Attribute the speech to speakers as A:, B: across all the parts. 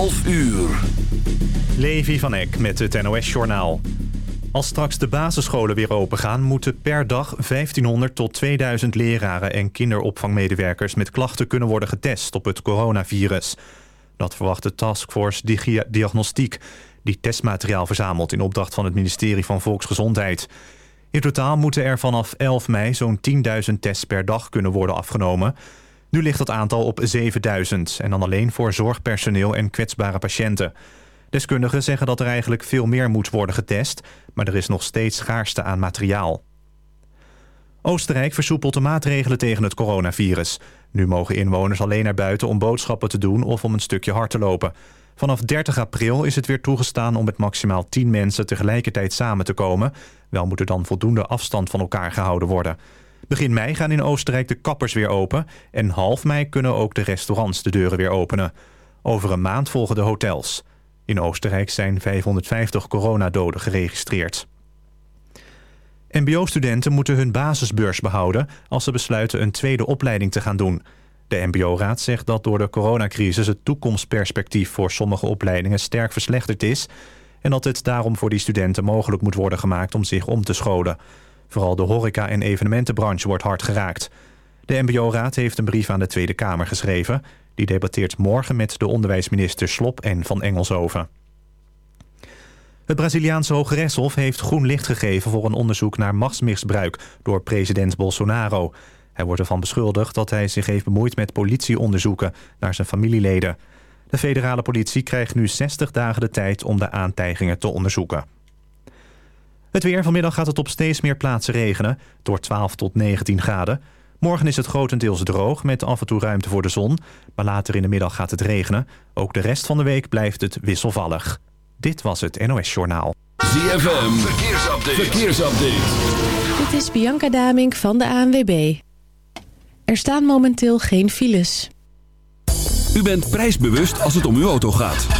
A: 11 uur.
B: Levi van Eck met het NOS-journaal. Als straks de basisscholen weer opengaan... moeten per dag 1500 tot 2000 leraren en kinderopvangmedewerkers... met klachten kunnen worden getest op het coronavirus. Dat verwacht de Taskforce Diagnostiek... die testmateriaal verzamelt in opdracht van het ministerie van Volksgezondheid. In totaal moeten er vanaf 11 mei zo'n 10.000 tests per dag kunnen worden afgenomen... Nu ligt dat aantal op 7000 en dan alleen voor zorgpersoneel en kwetsbare patiënten. Deskundigen zeggen dat er eigenlijk veel meer moet worden getest... maar er is nog steeds schaarste aan materiaal. Oostenrijk versoepelt de maatregelen tegen het coronavirus. Nu mogen inwoners alleen naar buiten om boodschappen te doen... of om een stukje hard te lopen. Vanaf 30 april is het weer toegestaan om met maximaal 10 mensen tegelijkertijd samen te komen. Wel moet er dan voldoende afstand van elkaar gehouden worden. Begin mei gaan in Oostenrijk de kappers weer open... en half mei kunnen ook de restaurants de deuren weer openen. Over een maand volgen de hotels. In Oostenrijk zijn 550 coronadoden geregistreerd. MBO-studenten moeten hun basisbeurs behouden... als ze besluiten een tweede opleiding te gaan doen. De MBO-raad zegt dat door de coronacrisis... het toekomstperspectief voor sommige opleidingen sterk verslechterd is... en dat het daarom voor die studenten mogelijk moet worden gemaakt om zich om te scholen... Vooral de horeca- en evenementenbranche wordt hard geraakt. De MBO-raad heeft een brief aan de Tweede Kamer geschreven. Die debatteert morgen met de onderwijsminister Slop en Van Engelshoven. Het Braziliaanse Hoge Rechtshof heeft groen licht gegeven... voor een onderzoek naar machtsmisbruik door president Bolsonaro. Hij wordt ervan beschuldigd dat hij zich heeft bemoeid met politieonderzoeken... naar zijn familieleden. De federale politie krijgt nu 60 dagen de tijd om de aantijgingen te onderzoeken. Het weer. Vanmiddag gaat het op steeds meer plaatsen regenen. Door 12 tot 19 graden. Morgen is het grotendeels droog met af en toe ruimte voor de zon. Maar later in de middag gaat het regenen. Ook de rest van de week blijft het wisselvallig. Dit was het NOS Journaal.
A: ZFM. Verkeersupdate. Verkeersupdate.
C: Dit is Bianca Damink van de ANWB. Er staan momenteel geen files.
A: U bent prijsbewust als het om uw auto gaat.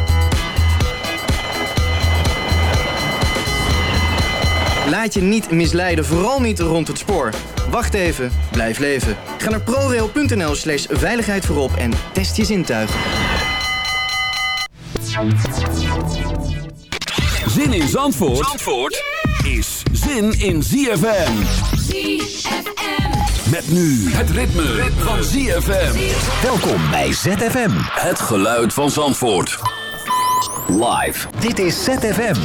D: Laat je niet misleiden, vooral niet rond het spoor. Wacht even, blijf leven. Ga naar prorail.nl slash veiligheid voorop en test je zintuigen.
A: Zin in Zandvoort, Zandvoort is zin in ZFM.
E: ZFM.
A: Met nu het ritme, van ZFM.
F: Welkom bij ZFM.
A: Het geluid van Zandvoort. Live.
F: Dit is ZFM.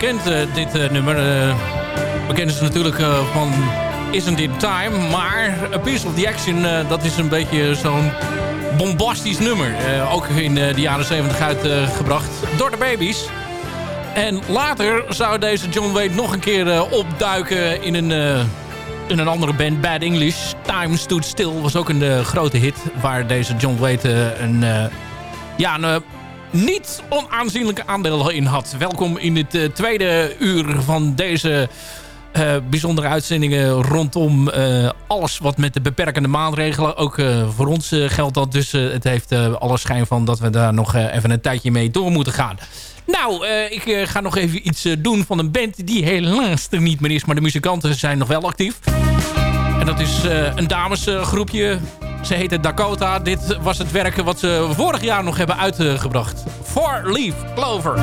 G: Bekend, eh, dit eh, nummer. We kennen ze natuurlijk eh, van Isn't It Time. Maar A Piece of the Action, dat is een beetje zo'n bombastisch nummer. Ook in de jaren 70 uitgebracht door de baby's. En later zou deze John Wade nog een keer opduiken in een, in een andere band, Bad English. Time Stood Still was ook een grote hit. Waar deze John Wade eh, een, ja, een niet onaanzienlijke aandeel in had. Welkom in het eh, tweede uur van deze eh, bijzondere uitzendingen rondom eh, alles wat met de beperkende maatregelen. Ook voor ons geldt dat. Dus het heeft alle schijn van dat we daar nog even een tijdje mee door moeten gaan. Nou, ik ga nog even iets doen van een band die helaas er niet meer is. Maar de muzikanten zijn nog wel actief. En dat is een damesgroepje. Ze heette Dakota. Dit was het werk wat ze vorig jaar nog hebben uitgebracht. Four Leaf Clover.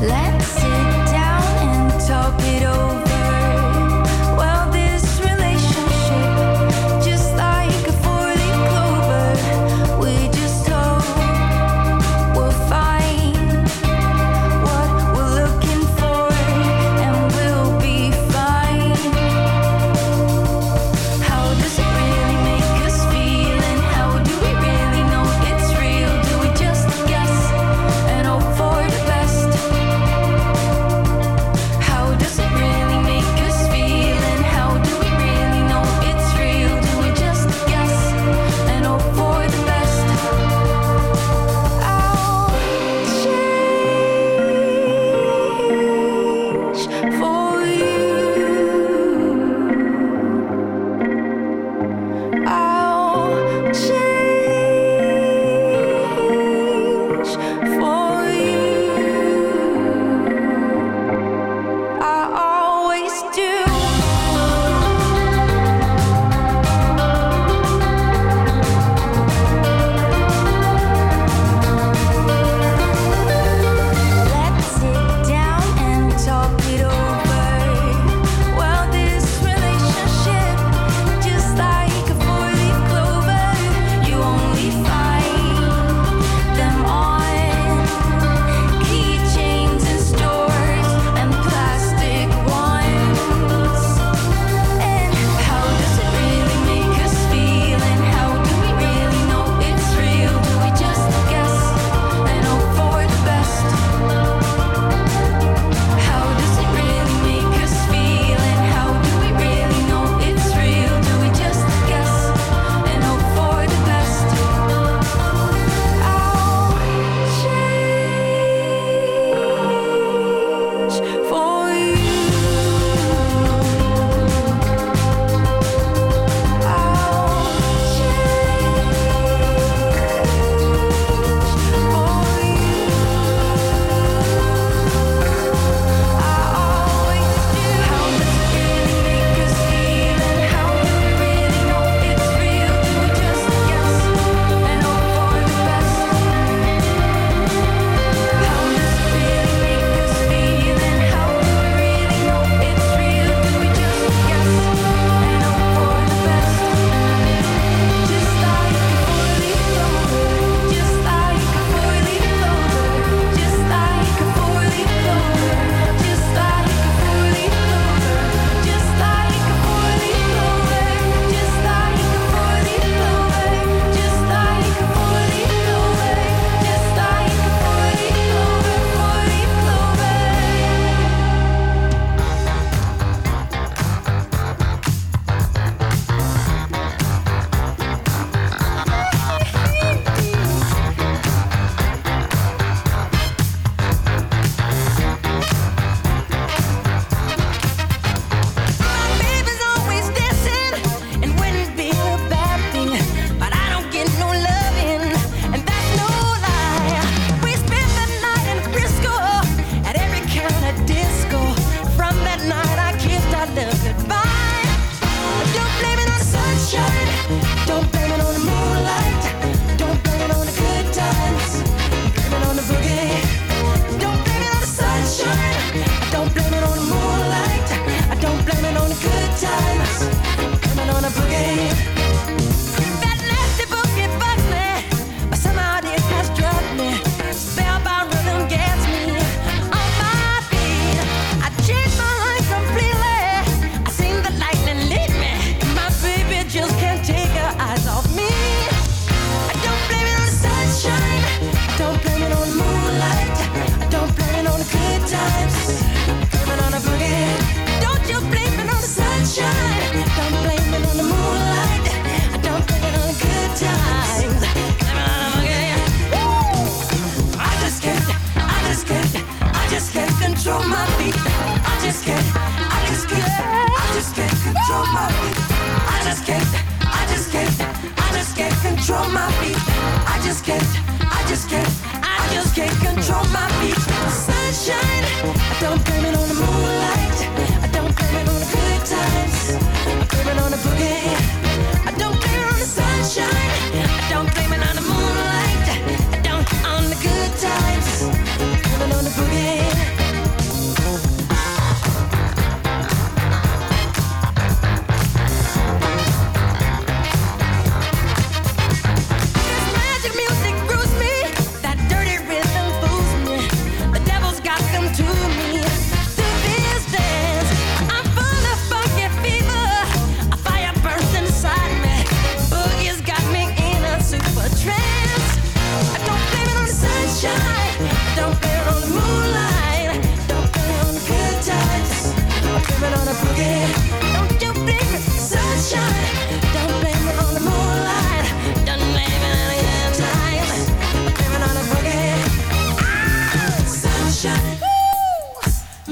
H: Let's sit down and talk it over.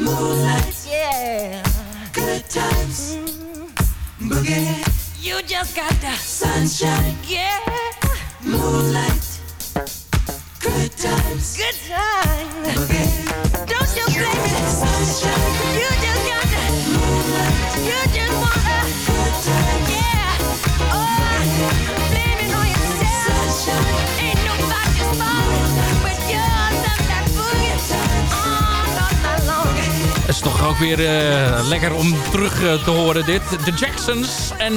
I: Moonlight. Yeah. Good times. Mm-hmm. Boogie. You just got the sunshine. Yeah. Moonlight. Good times. Good times. Boogie. Don't you blame it. Sunshine. You just got the moonlight. You
G: is toch ook weer eh, lekker om terug eh, te horen dit. De Jacksons en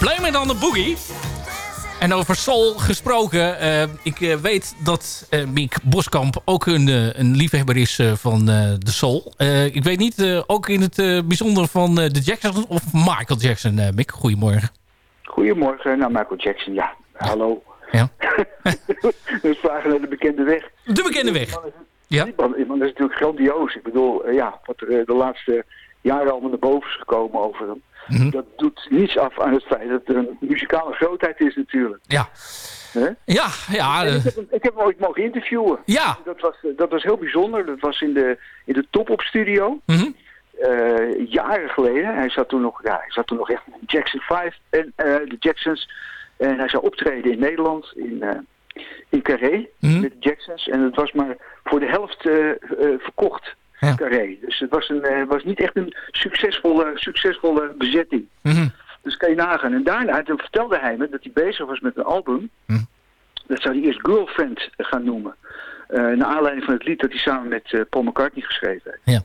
G: Blame It on the Boogie. En over soul gesproken. eh, ik weet dat Miek Boskamp ook een, een liefhebber is van de soul. Eh, ik weet niet, ook in het bijzonder van de Jacksons of Michael Jackson. Mick, goedemorgen.
J: Goedemorgen, nou Michael Jackson, ja. Hallo.
G: Ja.
J: dus vragen naar de bekende weg.
G: De bekende weg. Ja.
J: Die man is natuurlijk grandioos. Ik bedoel, eh, ja, wat er eh, de laatste jaren allemaal naar boven is gekomen over hem.
G: Mhm.
J: Dat doet niets af aan het feit dat er een muzikale grootheid is natuurlijk.
G: Ja. Ja, ja. Eh,
J: ik, heb hem, ik heb hem ooit mogen interviewen.
G: Ja.
J: Dat was, dat was heel bijzonder. Dat was in de, in de Top-Op studio.
G: Mhm.
J: Jaren geleden. Hij zat toen nog, ja, hij zat toen nog echt met de Jackson 5 en de Jacksons. En hij zou optreden in Nederland, in, in Carré,
G: Mhm.
J: met de Jacksons. En het was maar voor de helft eh, eh, verkocht, Carré. Dus het was, een, eh, was niet echt een succesvolle, succesvolle bezetting.
G: mhm.
J: Dus kan je nagaan. En daarna toen vertelde hij me dat hij bezig was met een album.
G: Hm.
J: Dat zou hij eerst Girlfriend gaan noemen. Naar aanleiding van het lied dat hij samen met Paul McCartney geschreven heeft.
G: Ja.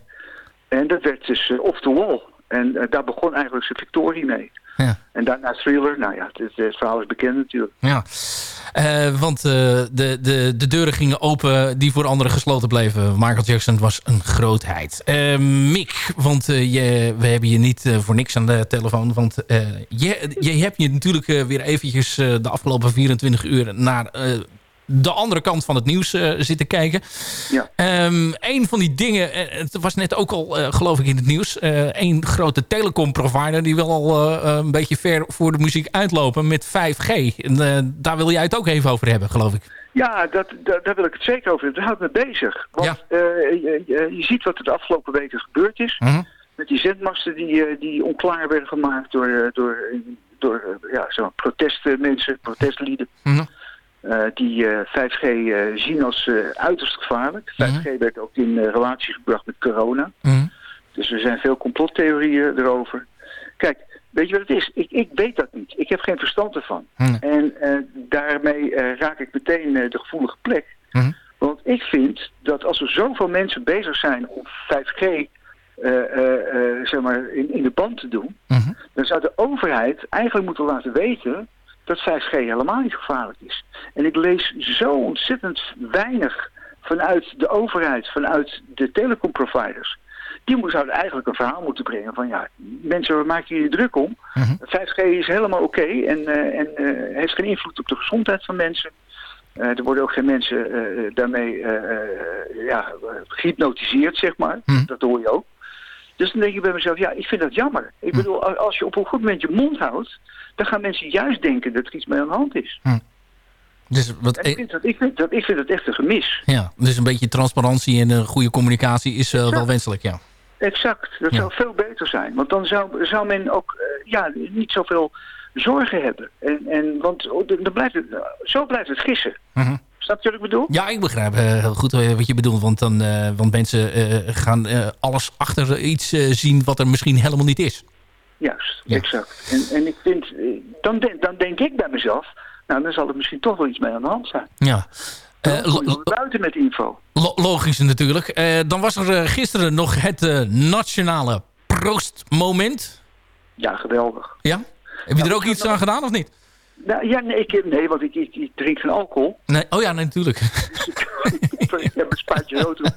J: En dat werd dus Off the Wall. En daar begon eigenlijk zijn victorie mee.
G: Ja.
J: En daarna Thriller. Nou ja, het, het verhaal is bekend natuurlijk.
G: Ja, want eh, de, de, de deuren gingen open die voor anderen gesloten bleven. Michael Jackson was een grootheid. Eh, Mick, want eh, je, we hebben je niet eh, voor niks aan de telefoon. Want eh, je, je hebt je natuurlijk eh, weer eventjes eh, de afgelopen 24 uur naar eh, de andere kant van het nieuws eh, zitten kijken.
J: Ja.
G: Ehm, een van die dingen, eh, het was net ook al eh, geloof ik in het nieuws. Eén grote telecomprovider die wil al een beetje ver voor de muziek uitlopen met 5G. En, daar wil jij het ook even over hebben, geloof ik.
J: Ja, dat, dat, daar wil ik het zeker over hebben. Daar hou ik mee bezig. Want eh, je, ziet wat er de afgelopen weken gebeurd is.
G: Mhm.
J: Met die zendmasten die, die onklaar werden gemaakt door, door, door ja, zo protestmensen, protestlieden.
G: Mhm.
J: Eh, die eh, 5G eh, zien als eh, uiterst gevaarlijk. 5G werd ook in eh, relatie gebracht met corona.
G: Mhm.
J: Dus er zijn veel complottheorieën erover. Kijk, weet je wat het is? Ik, ik weet dat niet. Ik heb geen verstand ervan.
G: Mhm.
J: En eh, daarmee eh, raak ik meteen eh, de gevoelige plek.
G: Mhm.
J: Want ik vind dat als er zoveel mensen bezig zijn om 5G eh, eh, eh, zeg maar in, in de band te doen,
G: Mhm.
J: dan zou de overheid eigenlijk moeten laten weten dat 5G helemaal niet gevaarlijk is. En ik lees zo ontzettend weinig vanuit de overheid, vanuit de telecomproviders. Die zouden eigenlijk een verhaal moeten brengen van ja, mensen, waar maak je je druk om? 5G is helemaal oké en, eh, en eh, heeft geen invloed op de gezondheid van mensen. Eh, er worden ook geen mensen daarmee ja, eh, gehypnotiseerd, zeg maar. Dat hoor je ook. Dus dan denk ik bij mezelf, ja, ik vind dat jammer. Ik bedoel, a- als je op een goed moment je mond houdt, dan gaan mensen juist denken dat er iets mee aan de hand is.
G: Dus, wat,
J: ik, vind dat, ik, vind dat, ik vind dat echt een gemis.
G: ja, dus een beetje transparantie en een goede communicatie is eh, wel wenselijk, ja.
J: exact. Dat zou veel beter zijn. Want dan zou, zou men ook eh, ja, niet zoveel zorgen hebben. En, en, want dan blijft het, zo blijft het gissen.
G: Mhm.
J: Snap je wat ik bedoel?
G: Ja, ik begrijp eh, heel goed eh, wat je bedoelt. Want, dan, eh, want mensen gaan alles achter iets zien wat er misschien helemaal niet is.
J: Juist, exact. En, en ik vind, dan, denk, dan denk ik bij mezelf, nou dan zal er misschien toch wel iets mee aan de hand zijn.
G: Ja.
J: Wel buiten met info.
G: lo- logisch natuurlijk. Dan was er gisteren nog het nationale proostmoment.
J: Ja, geweldig.
G: Ja? Heb je er ook iets aan gedaan of niet?
J: Nou, ja, nee, ik, nee want ik, ik, ik drink geen alcohol.
G: Nee. Oh ja, nee, natuurlijk.
J: ik heb een spaatje rood op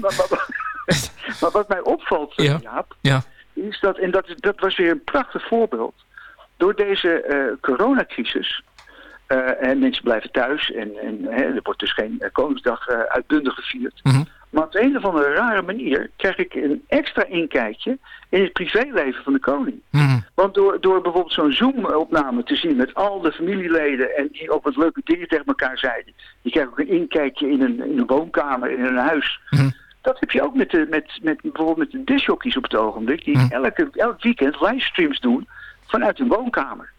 J: maar, maar- maar- maar wat mij opvalt,
G: Ja.
J: Jaap,
G: Ja.
J: is dat, en dat, dat was weer een prachtig voorbeeld, door deze eh, coronacrisis, eh, en mensen blijven thuis en, en hè, er wordt dus geen eh, Koningsdag uitbundig gevierd.
G: Mhm.
J: Maar op een of andere rare manier krijg ik een extra inkijkje in het privéleven van de koning.
G: Mhm.
J: Want door, door bijvoorbeeld zo'n Zoom-opname te zien met al de familieleden en die ook wat leuke dingen tegen elkaar zeiden. Je krijgt ook een inkijkje in een, in een woonkamer, in een huis.
G: Mhm.
J: Dat heb je ook met, de, met, met bijvoorbeeld met de discjockeys op het ogenblik. Die elke, elk weekend livestreams doen vanuit hun woonkamer.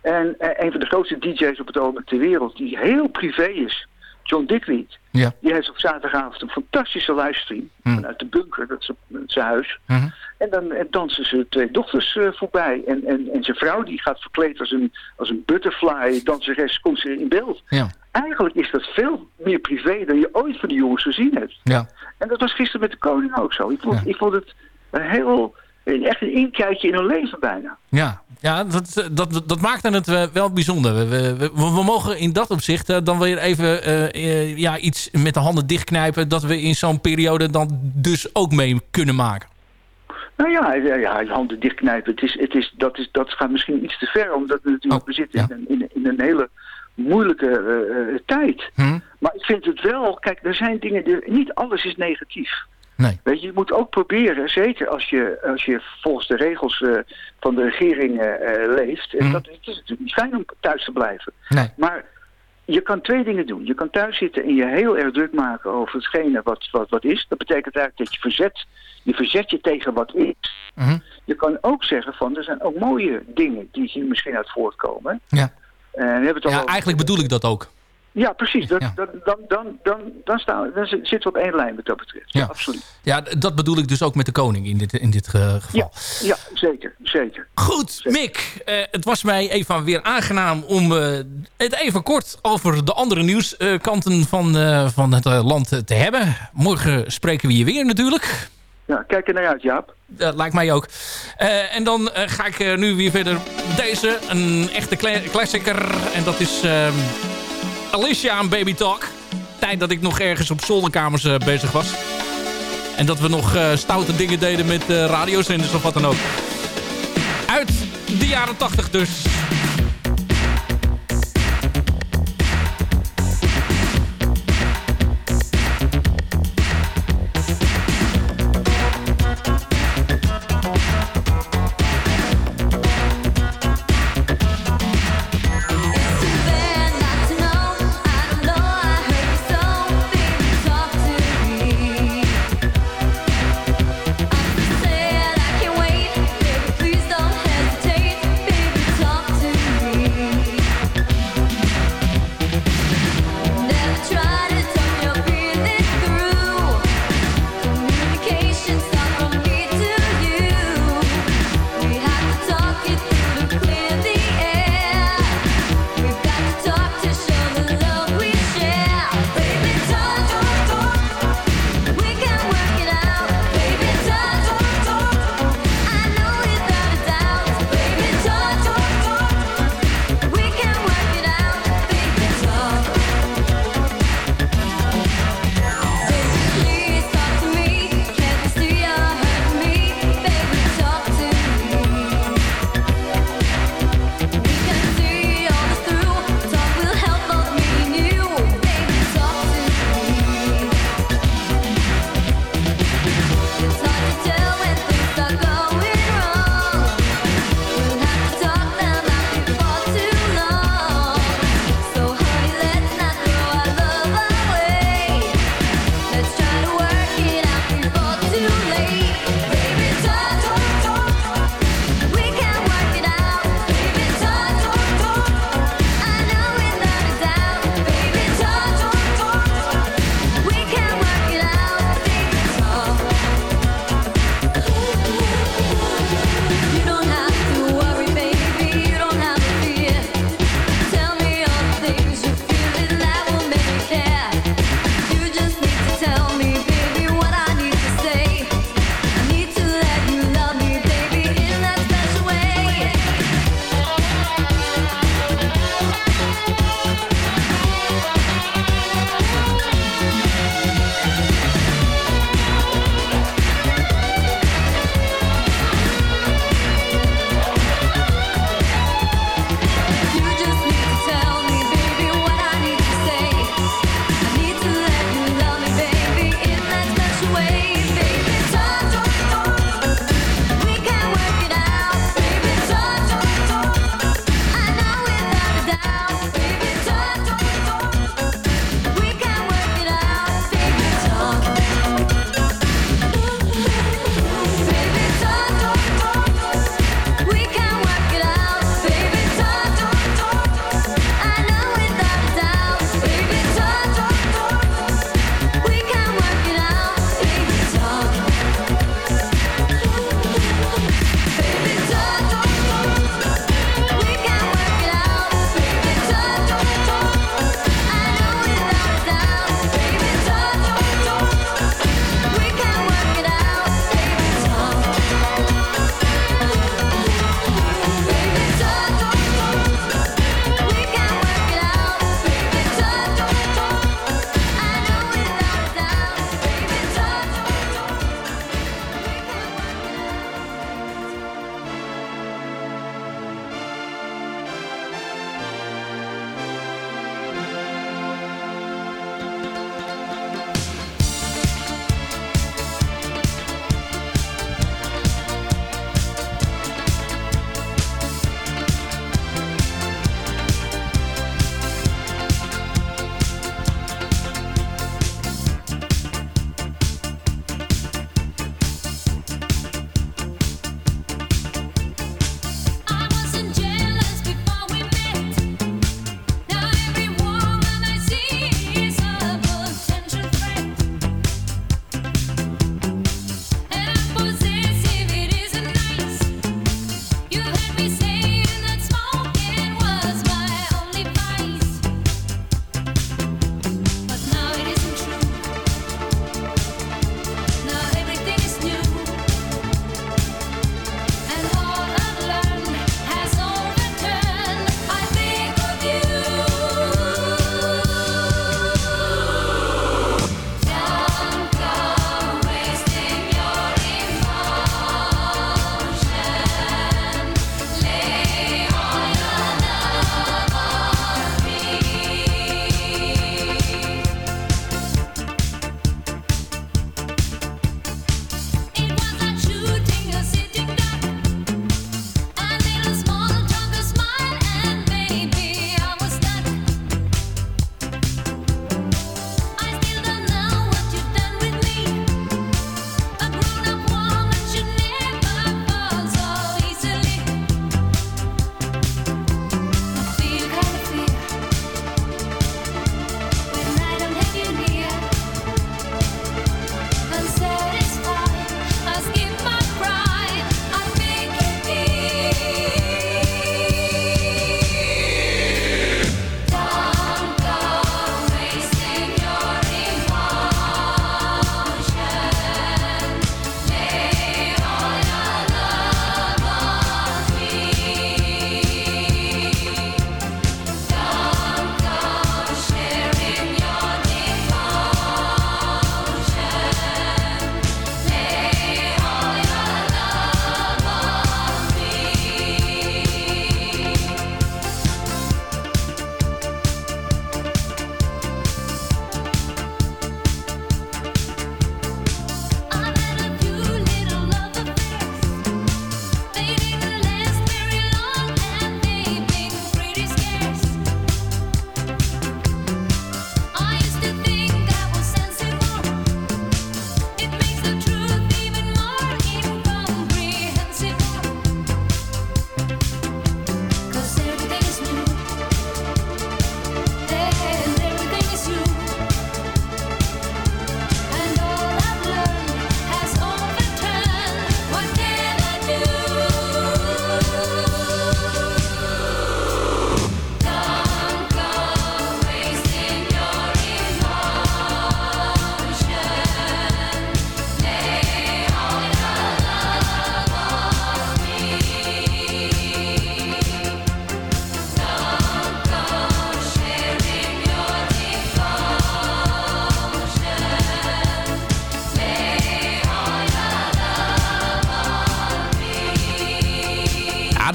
J: En eh, een van de grootste DJ's op het ogenblik ter wereld, die heel privé is, John Dickweed.
G: Ja.
J: Die heeft op zaterdagavond een fantastische livestream vanuit de bunker, dat is zijn huis.
G: Mhm.
J: En dan eh, dansen ze twee dochters eh, voorbij. En, en, en zijn vrouw die gaat verkleed als een, als een butterfly danseres, komt ze in beeld.
G: Ja.
J: Eigenlijk is dat veel meer privé dan je ooit van die jongens gezien hebt.
G: Ja.
J: En dat was gisteren met de koning ook zo. Ik vond, ik vond het een heel, echt een inkijkje in hun leven bijna.
G: Ja, ja dat, dat, dat maakte het eh, wel bijzonder. We, we, we, mogen in dat opzicht eh, dan weer even eh, eh, ja, iets met de handen dichtknijpen... dat we in zo'n periode dan dus ook mee kunnen maken.
J: Nou ja, ja, ja handen dichtknijpen. Het is, het is, dat, is, dat gaat misschien iets te ver, omdat we natuurlijk we zitten in, een, in, een- in een hele moeilijke eh, eh, tijd.
G: Hm?
J: Maar ik vind het wel, kijk, er zijn dingen, die, niet alles is negatief.
G: Nee.
J: Weet je, je moet ook proberen, zeker als je, als je volgens de regels eh, van de regering eh, eh, leeft. En dat, het is natuurlijk niet fijn om thuis te blijven.
G: Nee.
J: Maar je kan twee dingen doen. Je kan thuis zitten en je heel erg druk maken over hetgene wat, wat, wat is. Dat betekent eigenlijk dat je verzet, je verzet je tegen wat is.
G: Mhm.
J: Je kan ook zeggen van, er zijn ook mooie dingen die hier misschien uit voortkomen.
G: Ja.
J: En we hebben het al
G: Ja,
J: over-
G: eigenlijk bedoel ik dat ook.
J: Ja, precies. Dat, dat, dan, dan, dan, dan, staan, dan zitten we op één lijn wat dat betreft. Ja,
G: Ja.
J: absoluut.
G: Ja, dat bedoel ik dus ook met de koning in dit, in dit eh, geval.
J: Ja, zeker. zeker.
G: Goed, Mick. eh, het was mij even weer aangenaam om eh, het even kort over de andere nieuwskanten van, van het land te hebben. Morgen spreken we je weer natuurlijk.
J: Ja, kijk er naar uit, Jaap.
G: Dat lijkt mij ook. En dan ga ik nu weer verder deze, een echte cla. En dat is ehm, Alicia en Baby Talk. Tijd dat ik nog ergens op zolderkamers eh, bezig was. En dat we nog eh, stoute dingen deden met eh radiozenders of wat dan ook. Uit de jaren 80 dus.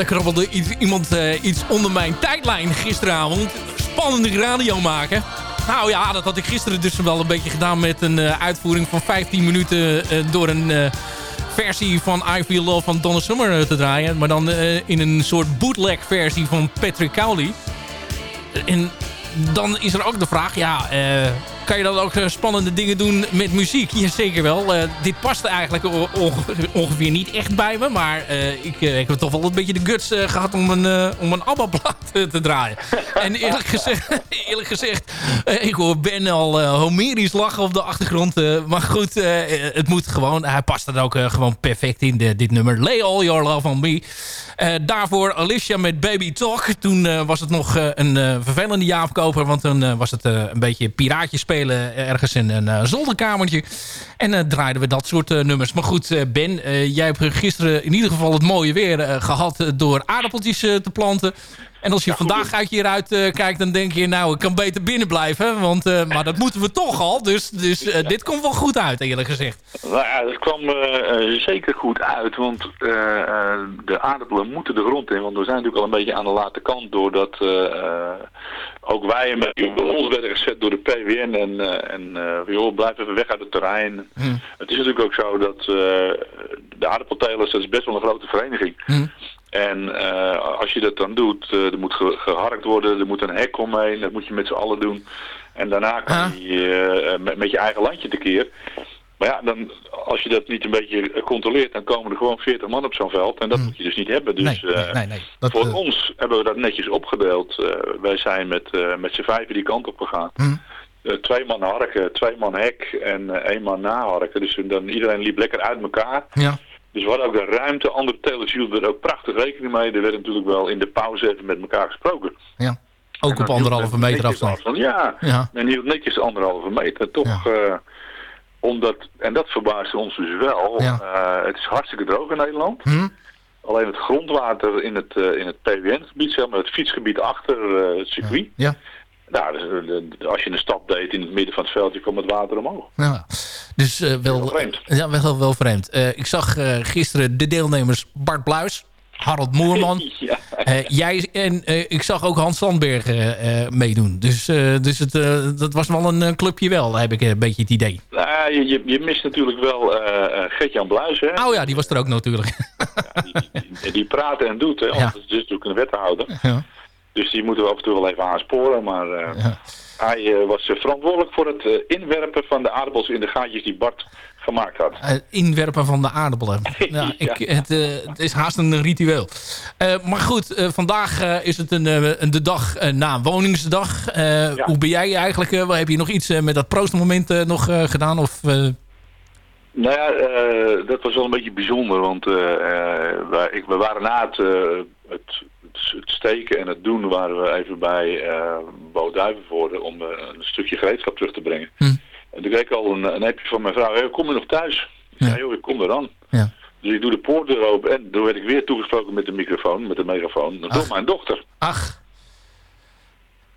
G: Krabbelde iemand eh, iets onder mijn tijdlijn gisteravond. Spannende radio maken. Nou ja, dat had ik gisteren dus wel een beetje gedaan met een eh, uitvoering van 15 minuten eh, door een versie van I Feel Love van Donna Summer te draaien. Maar dan in een soort bootleg versie van Patrick Cowley. En dan is er ook de vraag, ja, kan je dan ook eh, spannende dingen doen met muziek? Jazeker wel. Eh, dit paste eigenlijk onge- ongeveer niet echt bij me. Maar eh, ik, ik heb toch wel een beetje de guts eh, gehad om een, om een ABBA-plaat te draaien. en eerlijk gezegd, eerlijk gezegd ik hoor Ben al homerisch lachen op de achtergrond. maar goed, het moet gewoon. Hij past er ook gewoon perfect in, de- dit nummer. Lay all your love on me. Daarvoor Alicia met Baby Talk. Toen was het nog een vervelende Jaap Koper. Want toen was het een beetje piraatje spelen ergens in een eh, zolderkamertje. En eh, draaiden we dat soort eh, nummers. Maar goed, Ben, jij hebt gisteren in ieder geval het mooie weer eh, gehad... eh, door aardappeltjes te planten. En als je vandaag uit hieruit eh, kijkt, dan denk je... nou, ik kan beter binnen blijven. Want, eh, maar dat moeten we toch al. Dus, dus eh, dit komt wel goed uit, eerlijk gezegd.
K: Nou ja, dat kwam zeker goed uit, want de aardappelen moeten de grond in. Want we zijn natuurlijk al een beetje aan de late kant doordat ook wij een beetje op ons werden gezet door de PWN. En, en joh, blijf even weg uit het terrein. Het is natuurlijk ook zo dat de aardappeltelers, dat is best wel een grote vereniging. En eh, als je dat dan doet, eh, er moet ge- geharkt worden, er moet een hek omheen, dat moet je met z'n allen doen. En daarna kan je eh, met, met je eigen landje tekeer. Maar ja, dan, als je dat niet een beetje controleert, dan komen er gewoon 40 man op zo'n veld. En dat moet je dus niet hebben. Dus
G: Nee, nee, nee, nee. Dat,
K: voor ons hebben we dat netjes opgedeeld. Wij zijn met, met z'n vijven die kant op gegaan. Eh, twee man harken, twee man hek en één man naharken. Dus dan, iedereen liep lekker uit elkaar.
G: Ja.
K: Dus we hadden ook de ruimte. Andere telers hielden er ook prachtig rekening mee. Er werd natuurlijk wel in de pauze even met elkaar gesproken.
G: Ja. Ook op anderhalve meter afstand.
K: Ja,
G: Ja.
K: men hield netjes anderhalve meter. Toch, eh, omdat, en dat verbaasde ons dus wel. Eh, het is hartstikke droog in Nederland.
G: Hm?
K: Alleen het grondwater in het, eh, in het PWN-gebied, zeg maar het fietsgebied achter het circuit.
G: Ja.
K: Nou, dus, als je een stap deed in het midden van het veldje, kwam het water omhoog.
G: Ja. Dus eh, wel, Ja, wel, wel vreemd. Eh, ik zag eh, gisteren de deelnemers Bart Bluis, Harold Moerman.
K: Ja.
G: jij en ik zag ook Hans Sandberg meedoen. Dus, dus het, dat was wel een clubje wel, heb ik een beetje het idee.
K: Nou, je, je, je mist natuurlijk wel Gert-Jan Bluis, hè?
G: Oh ja, die was er ook natuurlijk.
K: Die, die praat en doet, hè? Want het is natuurlijk een wethouder.
G: Ja.
K: Dus die moeten we af en toe wel even aansporen. Maar eh, hij eh, was eh, verantwoordelijk voor het eh, inwerpen van de aardappels in de gaatjes die Bart gemaakt had.
G: Eh, inwerpen van de aardappelen. Ja, ik, het, het is haast een ritueel. Maar goed, vandaag is het een, een- de dag na Woningsdag. Eh, Hoe ben jij eigenlijk? heb je nog iets met dat proostmoment nog gedaan? Of,
K: Nou ja, dat was wel een beetje bijzonder, want wij, ik, we waren na het, het, het, het steken en het doen, waren we even bij eh Boduivenvoorde om eh, een stukje gereedschap terug te brengen. En toen kreeg ik al een, een appje van mijn vrouw, hey, kom je nog thuis? Ik zei, joh, ik kom er dan.
G: Ja.
K: Dus ik doe de poortdeur open en toen werd ik weer toegesproken met de microfoon, met de megafoon, door mijn dochter.
G: Ach.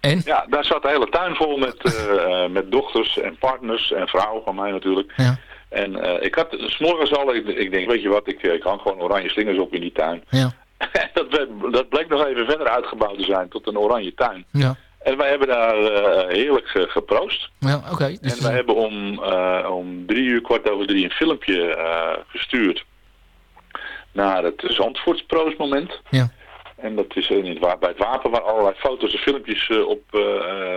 G: En?
K: Ja, daar zat de hele tuin vol met, eh, met dochters en partners en vrouwen van mij natuurlijk.
G: Ja.
K: En ik had s'morgens al, ik, ik denk, weet je wat, ik, ik hang gewoon oranje slingers op in die tuin.
G: Ja.
K: dat, werd, dat bleek nog even verder uitgebouwd te zijn tot een oranje tuin.
G: Ja.
K: En wij hebben daar eh, heerlijk ge- geproost.
G: Ja, oké. Dus,
K: En wij hebben om, eh, om drie uur, kwart over drie, een filmpje eh, gestuurd naar het Zandvoortsproostmoment.
G: Ja.
K: En dat is in het, bij het wapen waar allerlei foto's en filmpjes eh, op eh,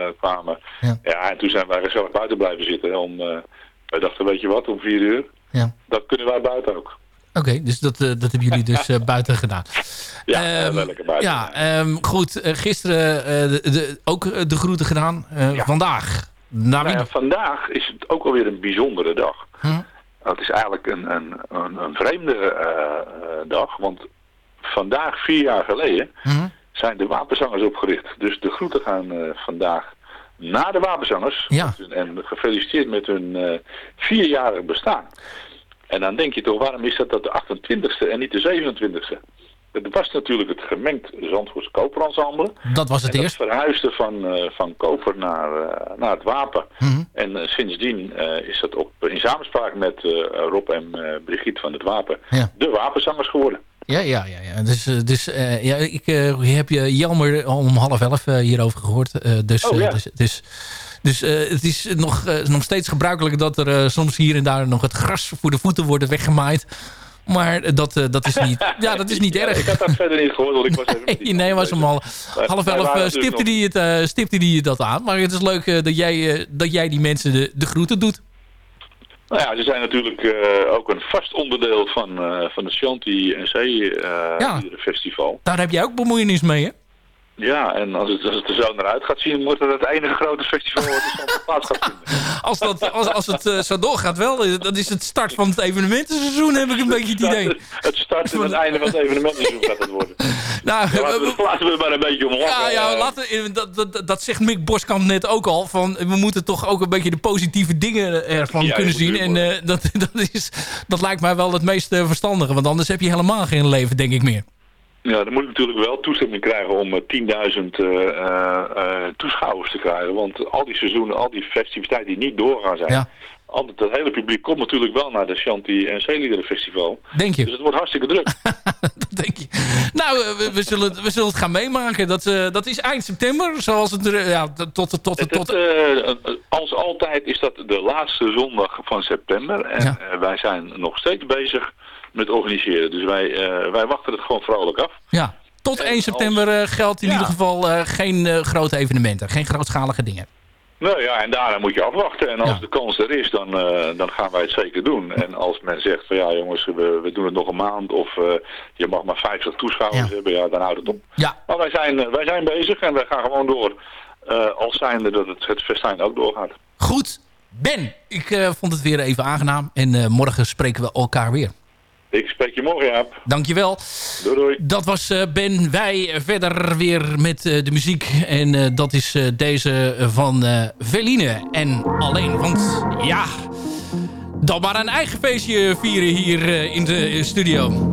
K: eh, kwamen.
G: Ja.
K: en toen zijn wij gezellig buiten blijven zitten. Om, eh, wij dachten, weet je wat, om vier uur,
G: Ja.
K: dat kunnen wij buiten ook.
G: Oké, dus dat, eh, dat hebben jullie dus eh, buiten gedaan.
K: Ja,
G: Ehm,
K: lekker buiten.
G: Ja, ehm, goed. eh, gisteren de, de- ook de groeten gedaan. Vandaag.
K: Nou ja, vandaag is het ook alweer een bijzondere dag.
G: Hm?
K: Het is eigenlijk een, een, een, een vreemde dag, want vandaag, vier jaar geleden,
G: Hm?
K: zijn de wapenzangers opgericht. Dus de groeten gaan vandaag naar de wapenzangers.
G: Ja.
K: En gefeliciteerd met hun vierjarig bestaan. En dan denk je toch, waarom is dat, dat de 28e en niet de 27e? Het was natuurlijk het gemengd Zandvoorts koperensemble.
G: Dat was het
K: en
G: eerst.
K: Dat verhuisde van, eh, van koper naar, eh, naar het wapen.
G: Mhm.
K: En eh, sindsdien is dat op, in samenspraak met Rob en Brigitte van het Wapen
G: Ja.
K: de wapenzangers geworden.
G: Ja, ja, ja. ja. Dus, eh, dus eh, ja, ik eh, heb je Jelmer om half elf eh, hierover gehoord. Eh, dus,
K: Oh, ja.
G: dus, dus, dus het is nog, nog steeds gebruikelijk dat er soms hier en daar nog het gras voor de voeten wordt weggemaaid. Maar dat, dat is niet, ja, dat is niet erg.
K: Ik had dat verder niet gehoord, want ik was even...
G: Nee, nee, was hem al half elf
K: natuurlijk
G: stipte hij het, stipte die dat aan. Maar het is leuk dat, jij, dat jij die mensen de, de groeten doet.
K: Nou ja, ze zijn natuurlijk eh, ook een vast onderdeel van, eh, van het Shanti NC eh
G: Ja.
K: festival.
G: Daar heb jij ook bemoeienis mee, hè?
K: Ja, en als het, als het er zo naar uit gaat zien, wordt het het enige grote festival wat in Zandvoort plaats gaat vinden.
G: Als, dat, als, als het eh, zo doorgaat wel, eh, dat is het start van het evenementenseizoen, heb ik een beetje het idee.
K: Het start en het einde van het evenementenseizoen gaat het worden.
G: Nou,
K: Ja, laten, we, laten we er maar een beetje om lachen.
G: Ja, ja
K: Eh,
G: laten, dat, dat, dat zegt Mick Boskamp net ook al. Van, we moeten toch ook een beetje de positieve dingen ervan
K: Ja,
G: kunnen zien. En eh, dat, dat, is, dat lijkt mij wel het meest eh, verstandige. Want anders heb je helemaal geen leven, denk ik meer.
K: Ja, dan moet ik natuurlijk wel toestemming krijgen om eh, 10.000 eh, eh, eh, toeschouwers te krijgen. Want al die seizoenen, al die festiviteiten die niet doorgaan zijn.
G: Ja.
K: Altijd, het hele publiek komt natuurlijk wel naar de Shanti en Zeeliederen Festival.
G: Denk je?
K: Dus het wordt hartstikke druk.
G: Nou, eh, we, we zullen, we zullen het gaan meemaken. Dat, dat is eind september. Zoals het er, ja, tot, tot, tot, tot,
K: het, als altijd is dat de laatste zondag van september. En
G: Ja.
K: wij zijn nog steeds bezig met organiseren. Dus wij, eh, wij wachten het gewoon vrolijk af.
G: ja, tot 1 september eh, geldt in
K: Ja.
G: ieder geval eh, geen grote evenementen. Geen grootschalige dingen.
K: Nou ja, en daarna moet je afwachten. En als de kans er is, dan, dan gaan wij het zeker doen. En als men zegt van ja jongens, we, we doen het nog een maand of je mag maar 50 toeschouwers hebben, ja, dan houdt het op.
G: Ja.
K: Maar wij zijn, wij zijn bezig en wij gaan gewoon door. eh als zijnde dat het, het festijn ook doorgaat.
G: Goed, Ben, ik vond het weer even aangenaam. En morgen spreken we elkaar weer.
K: Ik spreek je morgen, Jaap.
G: Dankjewel.
K: Doei doei.
G: Dat was eh, Ben. Wij verder weer met eh, de muziek. En eh, dat is deze van Veline. En alleen, want ja... Dan maar een eigen feestje vieren hier in de studio.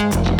L: ga. Soms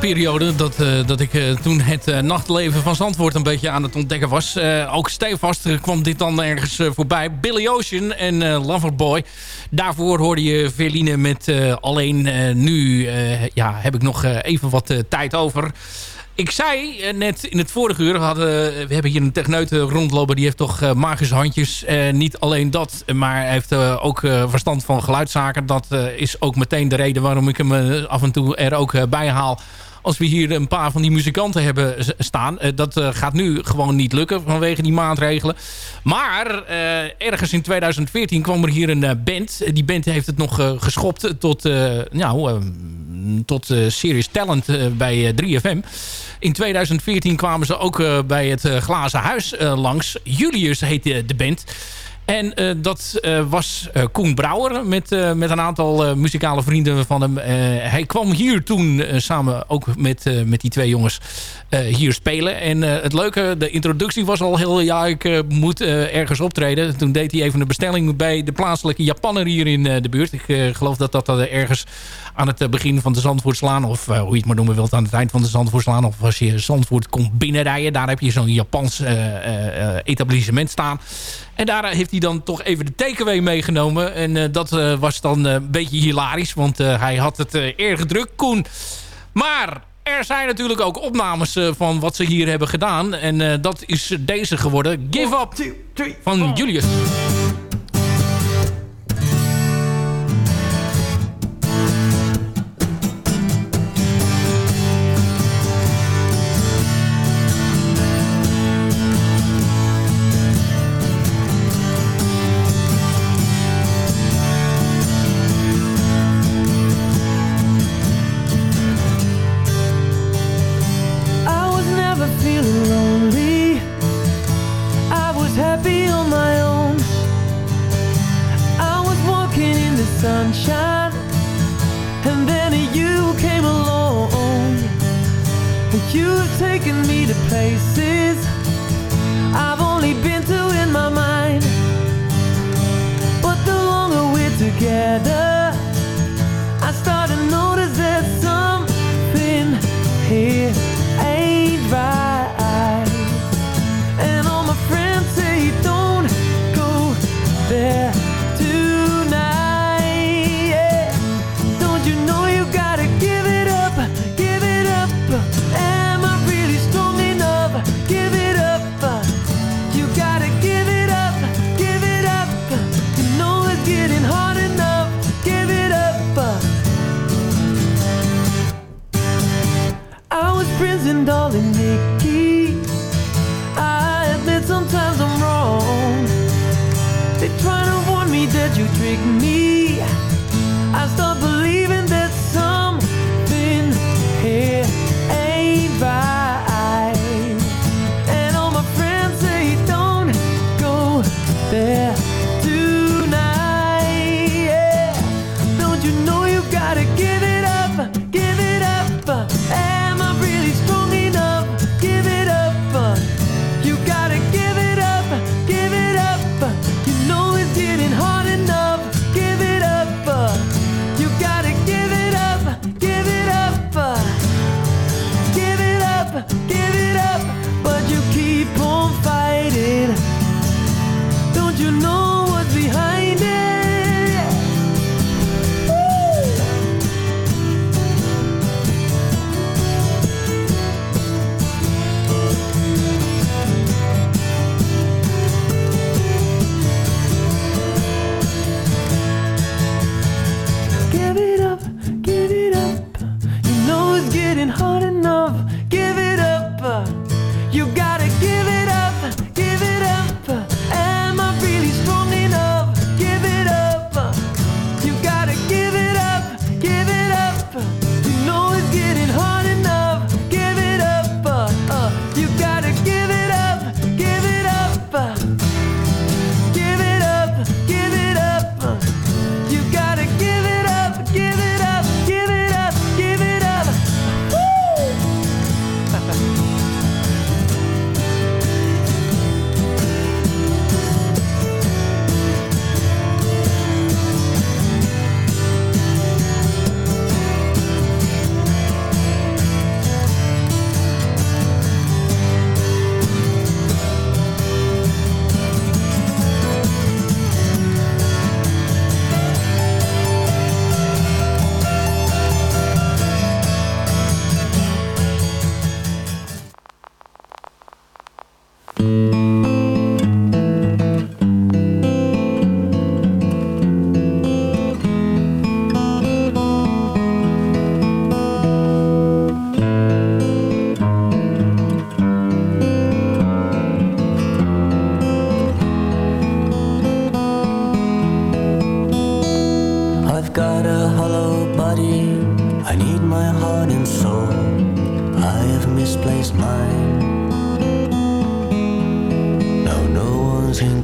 G: Periode dat, eh, dat ik eh, toen het eh, nachtleven van Zandvoort een beetje aan het ontdekken was. Ook stevast kwam dit dan ergens voorbij. Billy Ocean en Loverboy. Daarvoor hoorde je Veline met alleen nu ja, heb ik nog even wat tijd over. Ik zei net in het vorige uur, we, hebben hier een techneut rondlopen. Die heeft toch magische handjes. Niet alleen dat, maar heeft ook verstand van geluidszaken. Dat is ook meteen de reden waarom ik hem af en toe er ook bij haal. Als we hier een paar van die muzikanten hebben staan. Eh, dat eh, gaat nu gewoon niet lukken vanwege die maatregelen. Maar eh, ergens in 2014 kwam er hier een band. Die band heeft het nog geschopt tot, nou, tot Serious Talent bij eh, 3FM. In 2014 kwamen ze ook bij het Glazen Huis langs. Julius heette de band. En eh, dat eh, was eh, Koen Brouwer met, met een aantal muzikale vrienden van hem. Hij kwam hier toen samen ook met, met die twee jongens hier spelen. En het leuke, de introductie was al heel... ja, ik moet ergens optreden. Toen deed hij even een bestelling bij de plaatselijke Japanner hier in de buurt. Ik geloof dat dat ergens aan het eh, begin van de Zandvoortslaan... of eh, hoe je het maar noemen wilt, aan het eind van de Zandvoortslaan... of als je Zandvoort komt binnenrijden... daar heb je zo'n Japans eh, etablissement staan... En daar heeft hij dan toch even de takeaway meegenomen. En dat was dan een beetje hilarisch. Want hij had het erg druk, Koen. Maar er zijn natuurlijk ook opnames van wat ze hier hebben gedaan. En dat is deze geworden. Give Up van Julius. was happy on my own.
H: I was walking in the sunshine, and then you came along. And you've taken me to places I've only been to in my mind. But the longer we're together,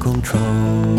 G: 控制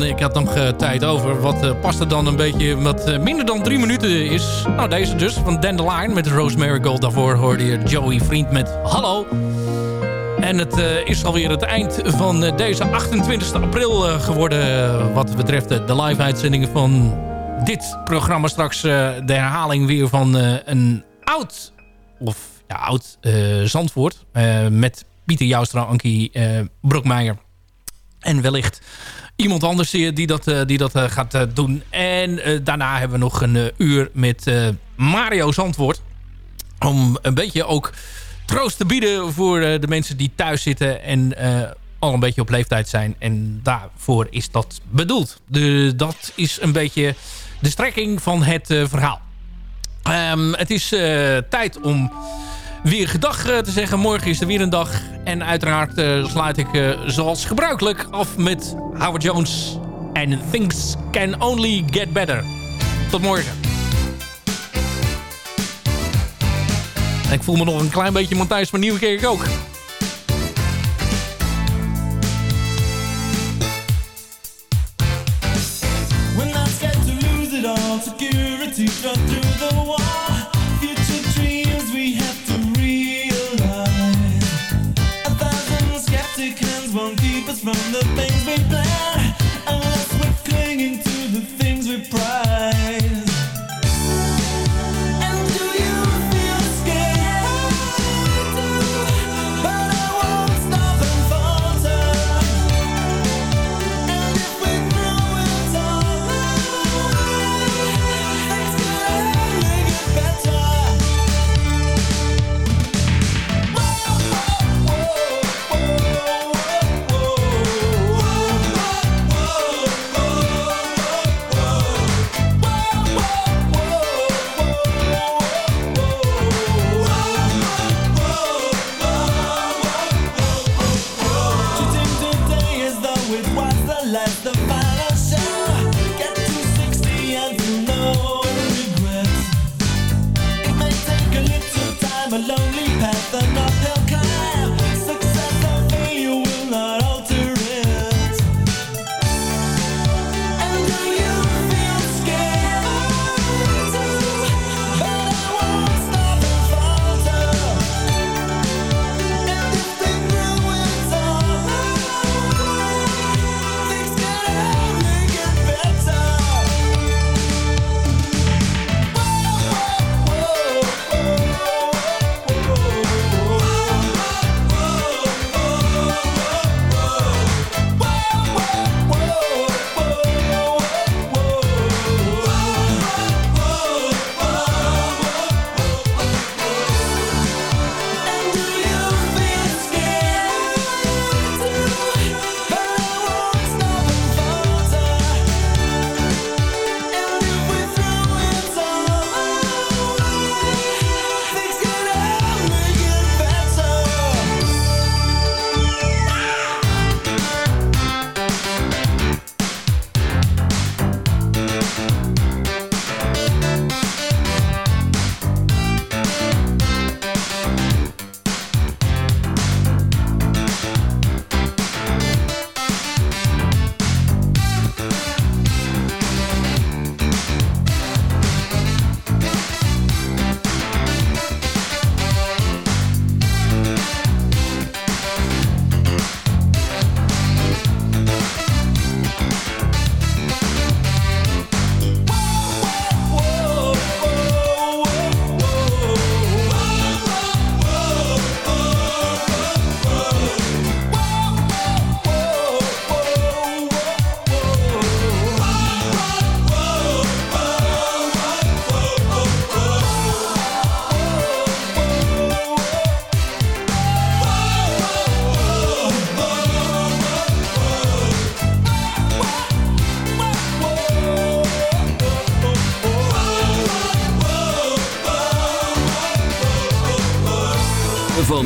G: ik had nog eh, tijd over. Wat eh, past er dan een beetje, wat eh, minder dan drie minuten is. Nou, deze dus, van Dandelion met Rosemary Gold. Daarvoor hoorde je Joey Vriend met Hallo. En het eh, is alweer het eind van deze 28 april geworden... wat betreft de live-uitzendingen van dit programma. Straks de herhaling weer van een oud, of ja, oud Zandvoort... met Pieter Joustra, Ankie Brokmeijer en wellicht iemand anders die dat, eh, die dat eh, gaat eh, doen. En eh, daarna hebben we nog een eh, uur met eh, Mario Zandvoort. Om een beetje ook troost te bieden voor eh, de mensen die thuis zitten en eh, al een beetje op leeftijd zijn. En daarvoor is dat bedoeld. De, dat is een beetje de strekking van het eh, verhaal. Ehm, het is eh, tijd om weer gedag eh, te zeggen. Morgen is er weer een dag. En uiteraard eh, sluit ik eh, zoals gebruikelijk af met Howard Jones. En Things Can Only Get Better. Tot morgen. En ik voel me nog een klein beetje Matthijs van Nieuwkerk ook.
M: When I scared to lose it all, security